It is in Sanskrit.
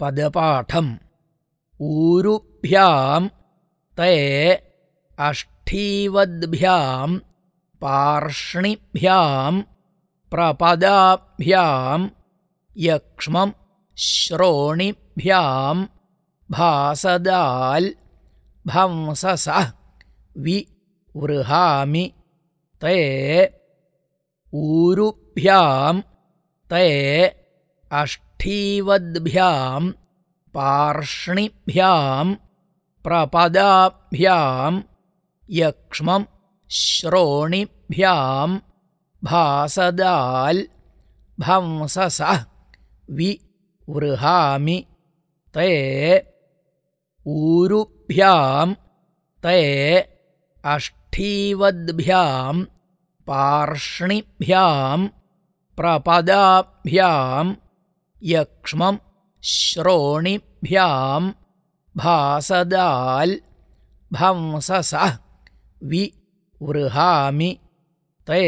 पदपाठम्। ऊरुभ्यां ते अष्ठीवद्भ्यां पार्ष्णिभ्यां प्रपदाभ्यां यक्ष्मं श्रोणिभ्यां भासदाल् भंससः वि वृहामि ते ऊरुभ्यां ते अष्ठीवद्भ्यां पार्ष्णिभ्यां प्रपदाभ्यां यक्ष्मं श्रोणिभ्यां भासदाल् भंससः वि वृहामि ते ऊरुभ्यां ते अष्ठीवद्भ्यां पार्ष्णिभ्यां प्रपदाभ्यां यक्ष्मं श्रोणिभ्यां भासदाल् भंससः वि वृहामि ते